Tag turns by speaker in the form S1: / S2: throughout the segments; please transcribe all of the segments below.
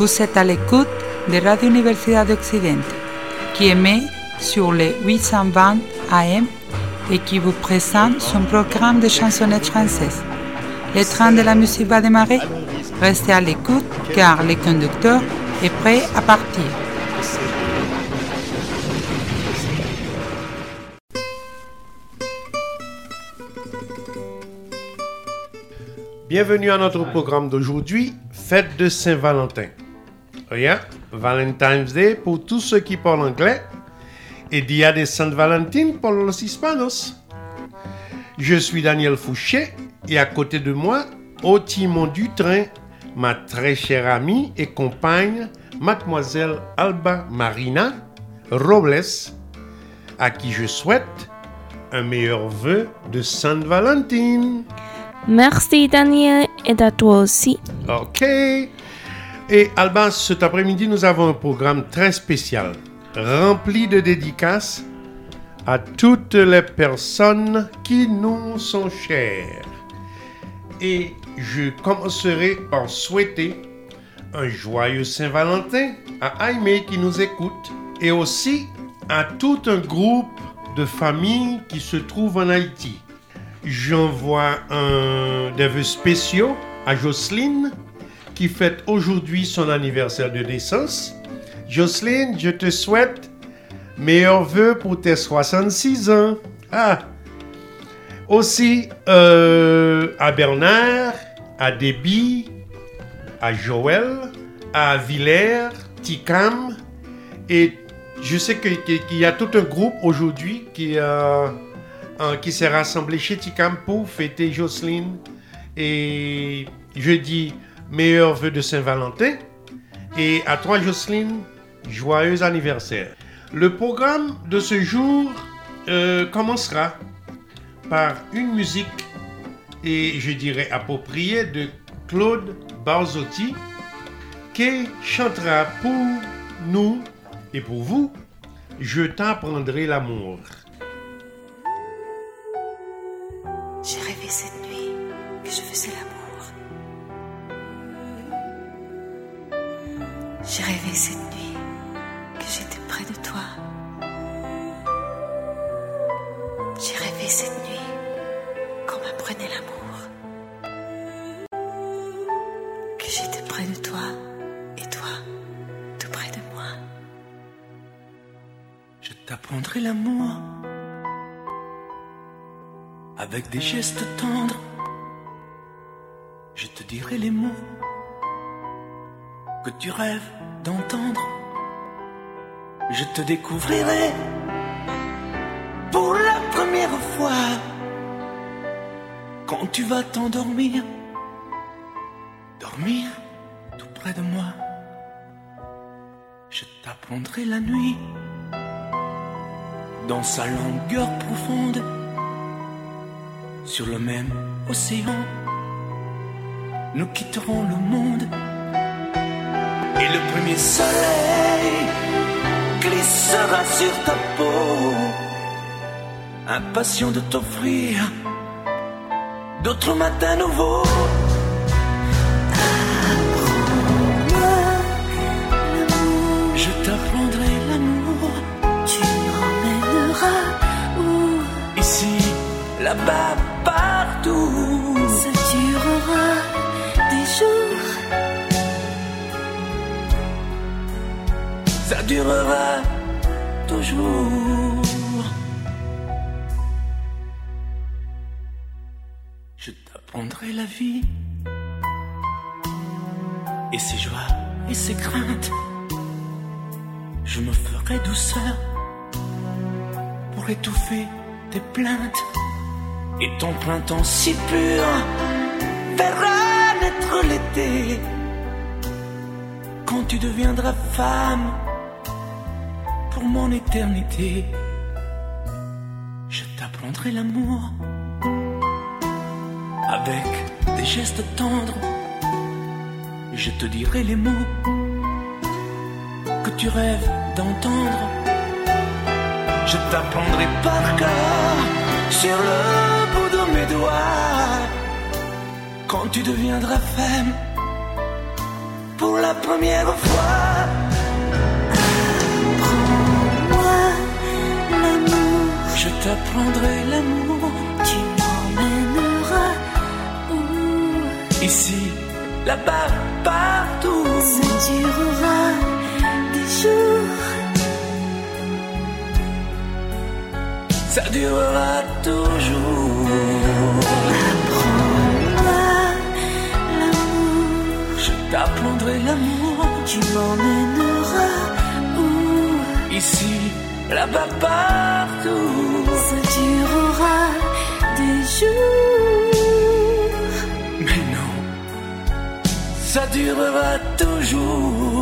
S1: Vous êtes à l'écoute de Radio Universidad de Occidente, qui émet sur les 820 AM et qui vous présente son programme de chansonnettes françaises. Le train de la musique va démarrer. Restez à l'écoute car le conducteur est prêt à partir.
S2: Bienvenue à notre programme d'aujourd'hui, Fête de Saint-Valentin. Rien, Valentine's Day pour tous ceux qui parlent anglais et Dia de Sainte Valentine pour los hispanos. Je suis Daniel Fouché et à côté de moi, au timon du train, ma très chère amie et compagne, mademoiselle Alba Marina Robles, à qui je souhaite un meilleur vœu de Sainte Valentine.
S3: Merci Daniel et à toi aussi.
S2: Ok. Et Alba, cet après-midi, nous avons un programme très spécial, rempli de dédicaces à toutes les personnes qui nous sont chères. Et je commencerai par souhaiter un joyeux Saint-Valentin à Aimé qui nous écoute et aussi à tout un groupe de familles qui se trouvent en Haïti. J'envoie des vœux spéciaux à Jocelyne qui fête aujourd'hui son anniversaire de naissance. Jocelyne, je te souhaite meilleurs vœux pour tes 66 ans. Ah. Aussi euh, à Bernard, à Déby, à Joël, à Villers, Ticam et je sais qu'il y a tout un groupe aujourd'hui qui, euh, qui s'est rassemblé chez Ticam pour fêter Jocelyne. Et je dis meilleurs vœux de Saint-Valentin. Et à toi, Jocelyne, joyeux anniversaire. Le programme de ce jour euh, commencera par une musique, et je dirais appropriée, de Claude Barzotti, qui chantera pour nous et pour vous Je t'apprendrai l'amour.
S4: J'ai rêvé cette nuit que je faisais l'amour. J'ai rêvé cette nuit que j'étais près de toi. J'ai rêvé cette nuit qu'on m'apprenait l'amour. Que j'étais près de toi et toi tout près de moi.
S5: Je t'apprendrai l'amour avec des gestes tendres. Je te dirai les mots que tu rêves d'entendre. Je te découvrirai pour la première fois quand tu vas t'endormir. Dormir tout près de moi. Je t'apprendrai la nuit dans sa longueur profonde, sur le même océan, nous quitterons le monde. Et le premier soleil glissera sur ta peau, impatient de t'offrir d'autres matins nouveaux. Je t'apprendrai l'amour.
S4: Tu m'emmèneras où?
S5: Ici, là-bas, partout.
S4: Ça durera
S5: toujours. Je t'apprendrai la vie. Et ses joies et ses craintes. Je me ferai douceur pour étouffer tes plaintes. Et ton printemps si pur verra naître l'été. Quand tu deviendras femme pour mon éternité. Je t'apprendrai l'amour avec des gestes tendres. Je te dirai les mots que tu rêves d'entendre. Je t'apprendrai par cœur sur le bout de mes doigts. Quand tu deviendras femme pour la première fois. Je t'apprendrai l'amour.
S4: Tu m'emmèneras où?
S5: Ici, là-bas, partout.
S4: Ça durera des jours.
S5: Ça durera toujours. Je t'apprendrai l'amour.
S4: Tu m'emmèneras où?
S5: Ici, là-bas, partout
S4: ça durera des jours?
S5: Mais non, ça durera toujours.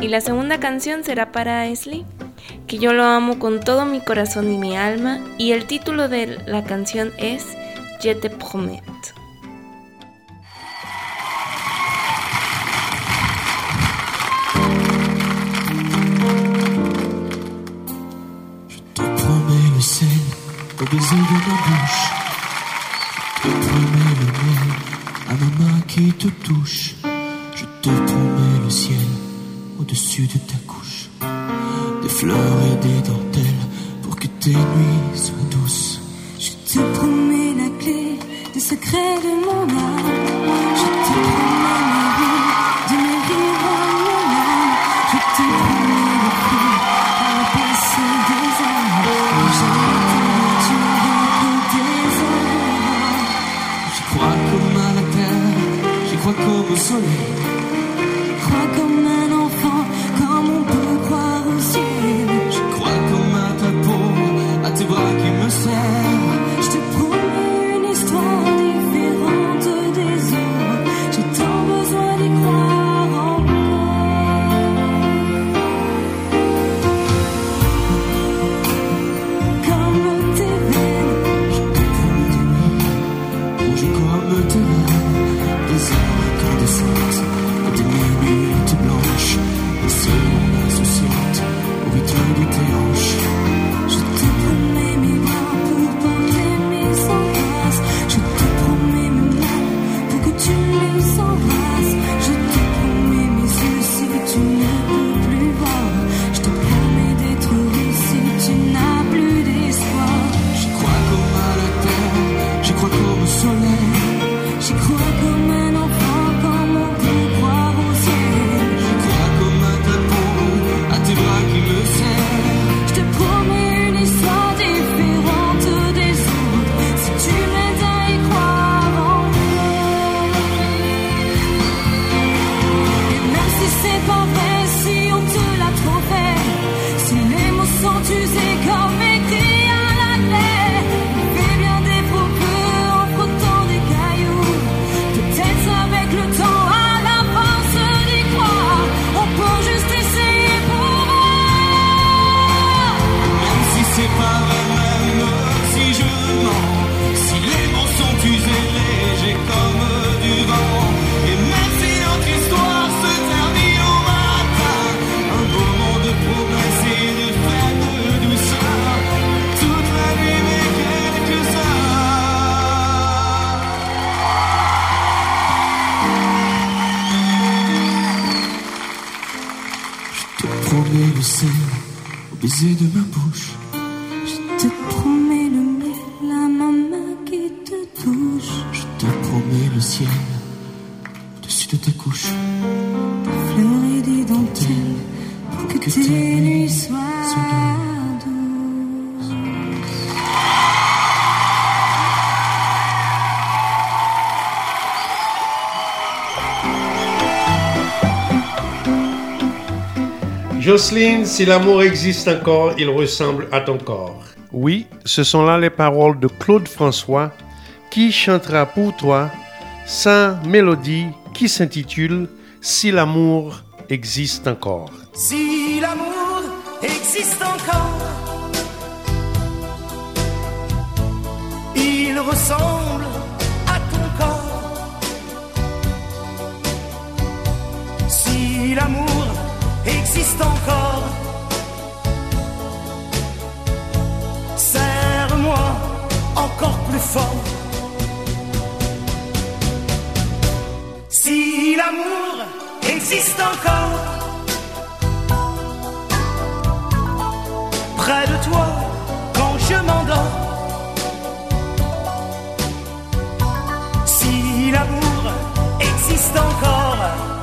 S3: Y la segunda canción será para Esli, que yo lo amo con todo mi corazón y mi alma, y el título de la canción es Je te promets.
S6: au baiser de ma bouche. Je te promets le miel à ma main qui te touche.
S2: Jocelyne, si l'amour existe encore, il ressemble à ton corps. Oui, ce sont là les paroles de Claude François qui chantera pour toi sa mélodie qui s'intitule Si l'amour existe encore.
S5: Si l'amour existe encore, il ressemble à ton corps. Si l'amour existe encore, serre-moi encore plus fort. Si l'amour existe encore, près de toi quand je m'endors. Si l'amour existe encore,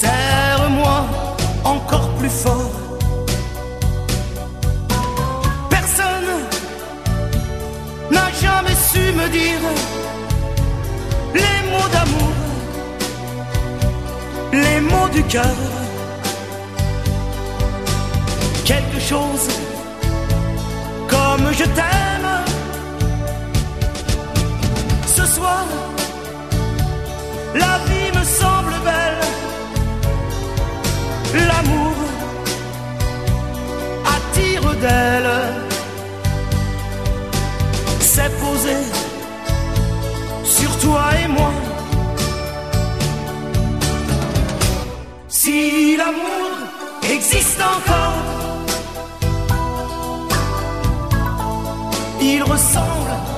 S5: serre-moi encore plus fort. Personne n'a jamais su me dire les mots d'amour, les mots du cœur. Quelque chose comme je t'aime. Ce soir, la vie L'amour attire d'elle. C'est posé sur toi et moi. Si l'amour existe encore, il ressemble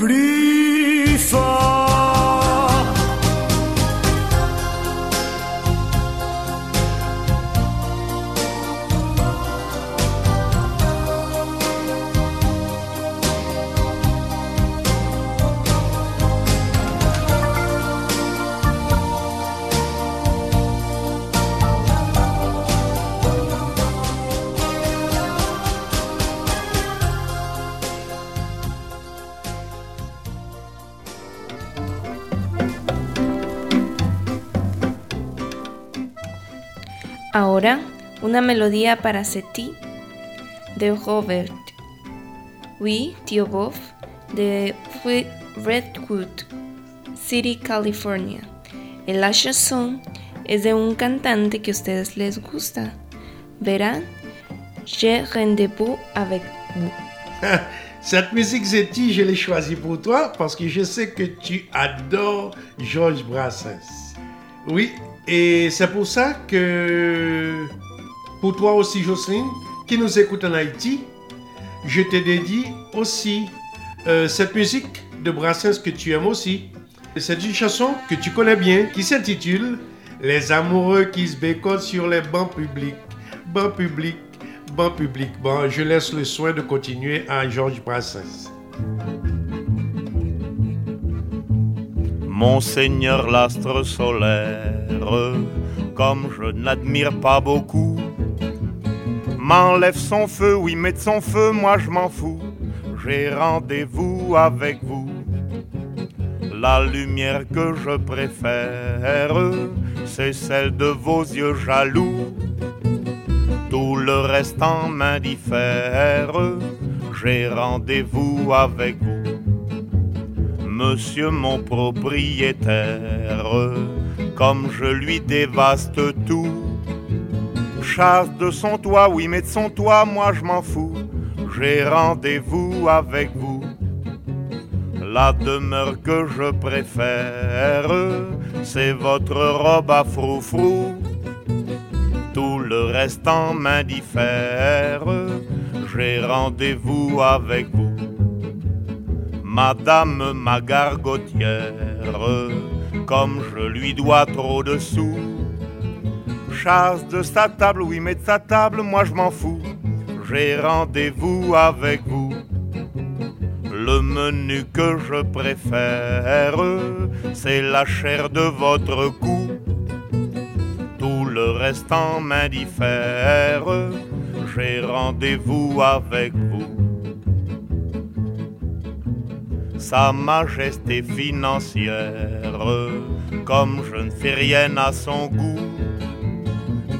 S5: plus
S3: Ahora, una melodía para Seti de Robert. Oui, Boff de Redwood City, California. La chanson es de un cantante que a ustedes les gusta. Verán, J'ai rendez-vous avec vous.
S2: Cette musique Zeti, je l'ai choisie pour toi parce que je sais que tu adores Georges Brassens. Oui, et c'est pour ça que pour toi aussi, Jocelyne, qui nous écoute en Haïti, je te dédie aussi euh, cette musique de Brassens que tu aimes aussi. C'est une chanson que tu connais bien qui s'intitule Les amoureux qui se bécotent sur les bancs publics. Bancs publics, bancs publics. Bon, je laisse le soin de continuer à Georges Brassens.
S7: Monseigneur l'astre solaire, comme je n'admire pas beaucoup, m'enlève son feu, oui, met de son feu, moi je m'en fous. J'ai rendez-vous avec vous. La lumière que je préfère, c'est celle de vos yeux jaloux. Tout le reste en m'indiffère. j'ai rendez-vous avec vous. Monsieur mon propriétaire, comme je lui dévaste tout, chasse de son toit, oui mais de son toit, moi je m'en fous, j'ai rendez-vous avec vous. La demeure que je préfère, c'est votre robe à froufrou. Tout le reste en m'indiffère, j'ai rendez-vous avec vous. Madame ma gargotière, comme je lui dois trop de sous. Chasse de sa table, oui mais de sa table, moi je m'en fous. J'ai rendez-vous avec vous. Le menu que je préfère, c'est la chair de votre cou. Tout le reste en m'indiffère, j'ai rendez-vous avec vous. Sa majesté financière, comme je ne fais rien à son goût,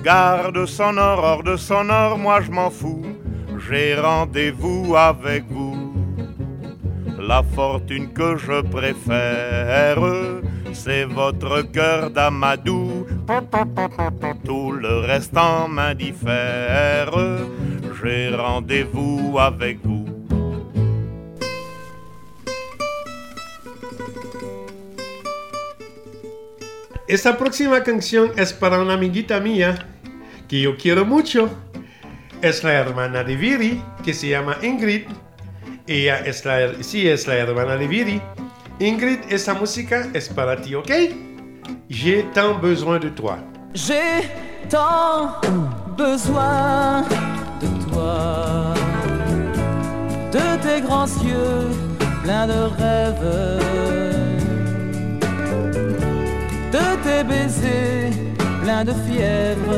S7: garde son or, hors de son or, moi je m'en fous, j'ai rendez-vous avec vous. La fortune que je préfère, c'est votre cœur d'amadou. Tout le reste en m'indiffère, j'ai rendez-vous avec vous.
S2: Esta próxima canción es para una amiguita mía que yo quiero mucho. Es la hermana de Viri, que se llama Ingrid. Ella es la, sí, es la hermana de Viri. Ingrid, esta música es para ti, ¿ok? J'ai tant besoin de toi.
S8: J'ai tant besoin de toi, de tes grands yeux pleins de rêves, de tes baisers pleins de fièvre.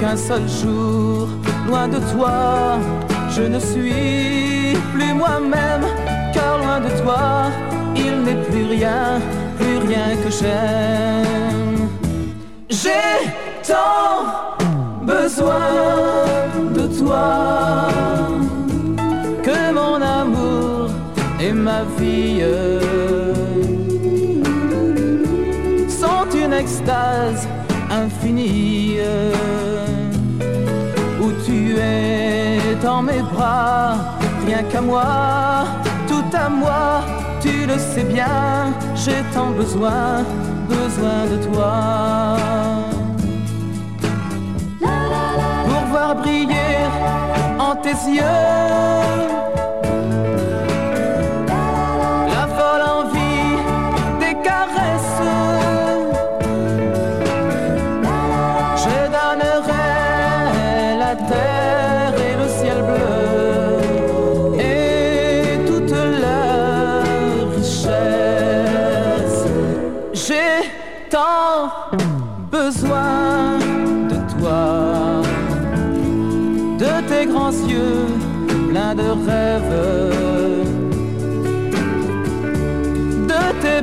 S8: Qu'un seul jour, loin de toi, je ne suis plus moi-même, car loin de toi, il n'est plus rien, plus rien que j'aime. J'ai tant besoin de toi que mon amour et ma vie extase infinie où tu es dans mes bras, rien qu'à moi, tout à moi, tu le sais bien, j'ai tant besoin, besoin de toi. Pour voir briller en tes yeux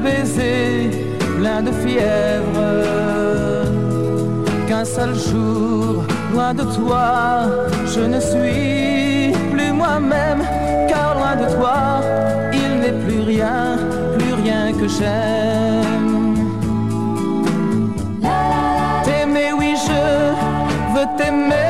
S8: baisers pleins de fièvre qu'un seul jour, loin de toi, je ne suis plus moi-même, car loin de toi, il n'est plus rien, plus rien que j'aime. T'aimer, oui, je veux t'aimer.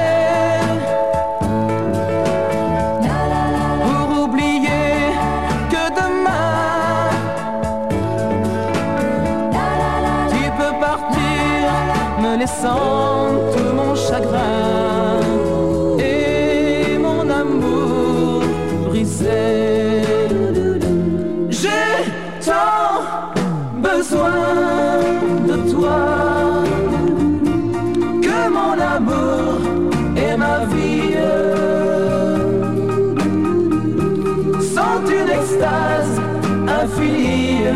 S8: Extase infinie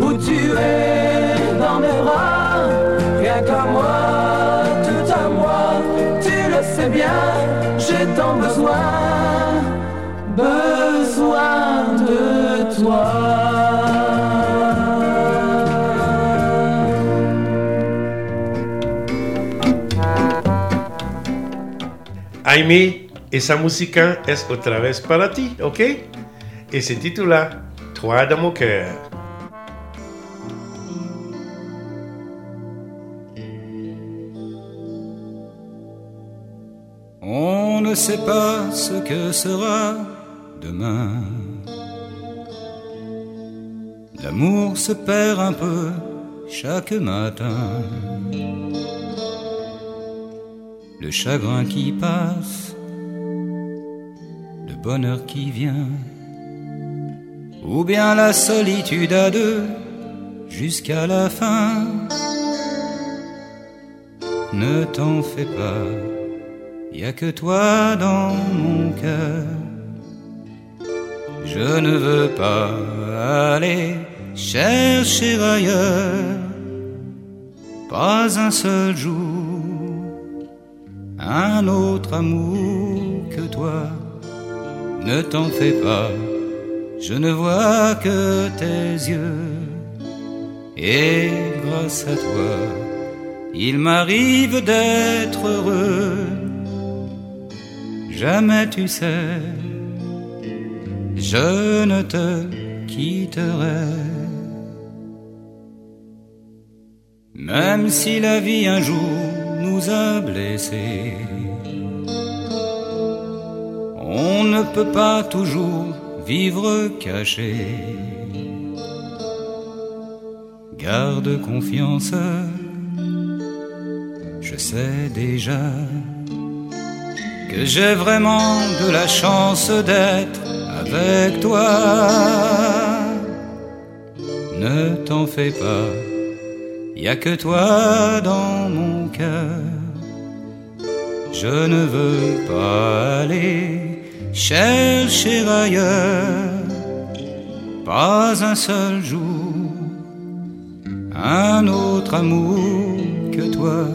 S8: où tu es dans mes bras, rien qu'à moi, tout à moi, tu le sais bien, j'ai tant besoin, besoin de toi.
S2: Jaime, esa música es otra vez para ti, ¿ok? Y se titula Toi dans mon cœur.
S9: On ne sait pas ce que sera demain. L'amour se perd un peu chaque matin. Le chagrin qui passe, bonheur qui vient, ou bien la solitude à deux jusqu'à la fin. Ne t'en fais pas, y a que toi dans mon cœur. Je ne veux pas aller chercher ailleurs, pas un seul jour, un autre amour que toi. Ne t'en fais pas, je ne vois que tes yeux, et grâce à toi, il m'arrive d'être heureux. Jamais tu sais, je ne te quitterai. Même si la vie un jour nous a blessés, ne peut pas toujours vivre caché. Garde confiance, je sais déjà que j'ai vraiment de la chance d'être avec toi. Ne t'en fais pas, y a que toi dans mon cœur. Je ne veux pas aller chercher ailleurs, pas un seul jour, un autre amour que toi.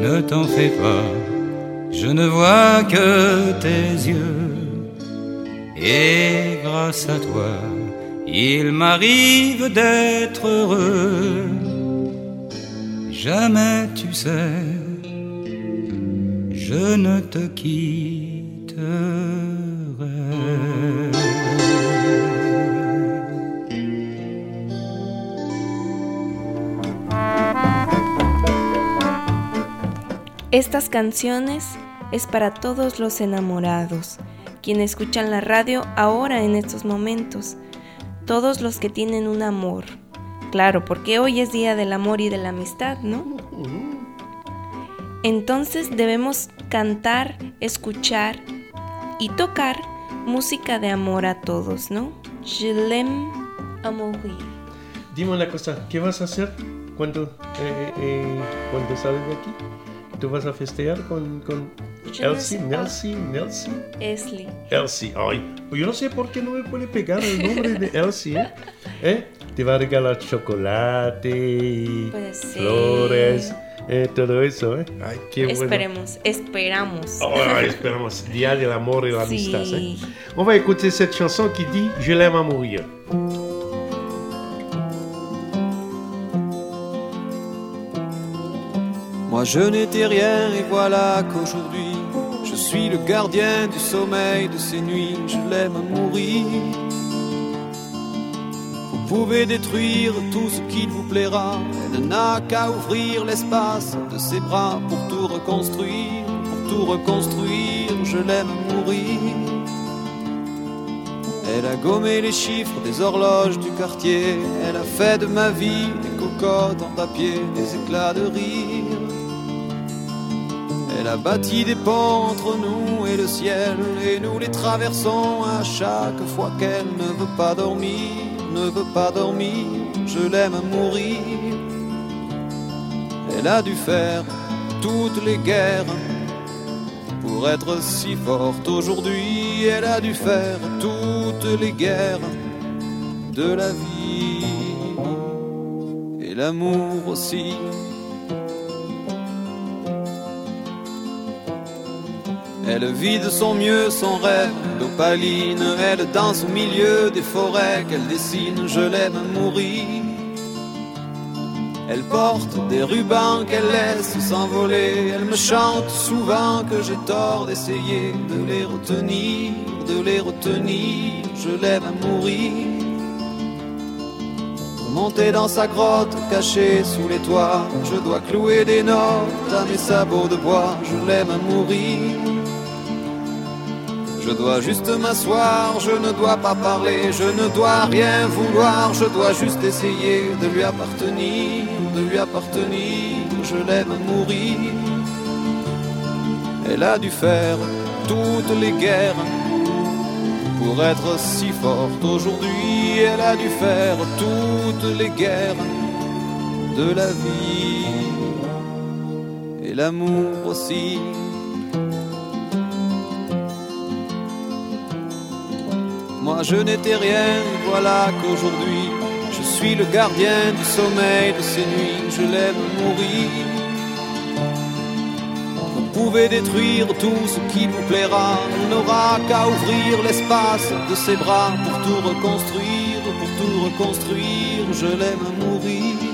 S9: Ne t'en fais pas, je ne vois que tes yeux. Et grâce à toi, il m'arrive d'être heureux. Jamais tu sais, je ne te
S3: Estas canciones es para todos los enamorados, quienes escuchan la radio ahora en estos momentos, todos los que tienen un amor. Claro, porque hoy es día del amor y de la amistad, ¿no? Entonces debemos cantar, escuchar y tocar música de amor a todos, ¿no? Je l'aime à mourir.
S2: Dime una cosa, ¿qué vas a hacer cuando, eh, eh, cuando sales de aquí? ¿Tú vas a festejar con, con
S3: no
S2: Elsie,
S3: sé.
S2: Nelsie, Nelsie?
S3: Esli.
S2: Elsie, ay, yo no sé por qué no me puede pegar el nombre de Elsie, ¿eh? ¿Eh? Te va a regalar chocolate y
S3: Pues sí.
S2: flores, eh, todo eso, ¿eh? Ay, qué bueno.
S3: Esperemos, esperamos.
S2: Oh, esperamos, Día del amor et de l'amistad.
S3: Sí.
S2: hein. On va écouter cette chanson qui dit Je l'aime à mourir.
S10: Moi je n'étais rien et voilà qu'aujourd'hui je suis le gardien du sommeil de ces nuits, je l'aime à mourir. Pouvez détruire tout ce qu'il vous plaira, elle n'a qu'à ouvrir l'espace de ses bras pour tout reconstruire, pour tout reconstruire, je l'aime mourir. Elle a gommé les chiffres des horloges du quartier, elle a fait de ma vie des cocottes en papier, des éclats de rire. Elle a bâti des ponts entre nous et le ciel, et nous les traversons à chaque fois qu'elle ne veut pas dormir, ne veut pas dormir, je l'aime mourir. Elle a dû faire toutes les guerres pour être si forte aujourd'hui, elle a dû faire toutes les guerres de la vie et l'amour aussi. Elle vit de son mieux son rêve d'opaline, elle danse au milieu des forêts qu'elle dessine, je l'aime à mourir. Elle porte des rubans qu'elle laisse s'envoler. Elle me chante souvent que j'ai tort d'essayer de les retenir, de les retenir. Je l'aime à mourir. Pour monter dans sa grotte cachée sous les toits, je dois clouer des notes à mes sabots de bois. Je l'aime à mourir. Je dois juste m'asseoir, je ne dois pas parler, je ne dois rien vouloir, je dois juste essayer de lui appartenir, de lui appartenir, je l'aime mourir. Elle a dû faire toutes les guerres pour être si forte aujourd'hui, elle a dû faire toutes les guerres de la vie et l'amour aussi. Je n'étais rien, voilà qu'aujourd'hui je suis le gardien du sommeil de ces nuits, je l'aime mourir. Vous pouvez détruire tout ce qui vous plaira, on n'aura qu'à ouvrir l'espace de ses bras pour tout reconstruire, pour tout reconstruire, je l'aime mourir.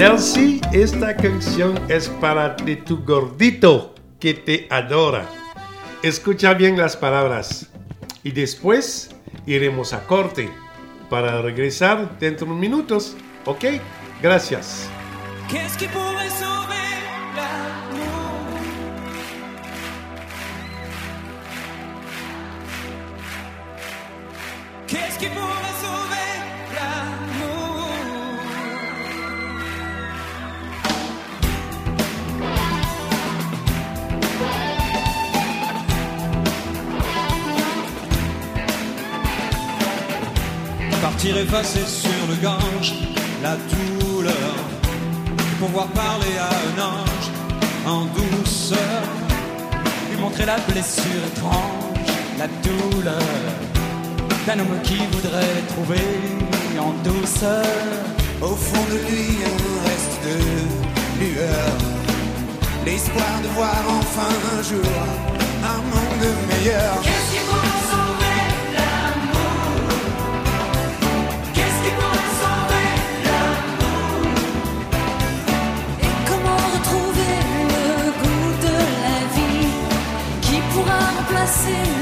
S2: Nelsie, esta canción es para de tu gordito que te adora. Escucha bien las palabras y después iremos a corte para regresar dentro de unos minutos. ¿Ok? Gracias.
S5: Effacer sur le gange la douleur pouvoir parler à un ange en douceur, lui montrer la blessure étrange, la douleur d'un homme qui voudrait trouver en douceur.
S4: Au fond de lui, un reste de lueur. L'espoir de voir enfin un jour un monde meilleur.
S5: assim.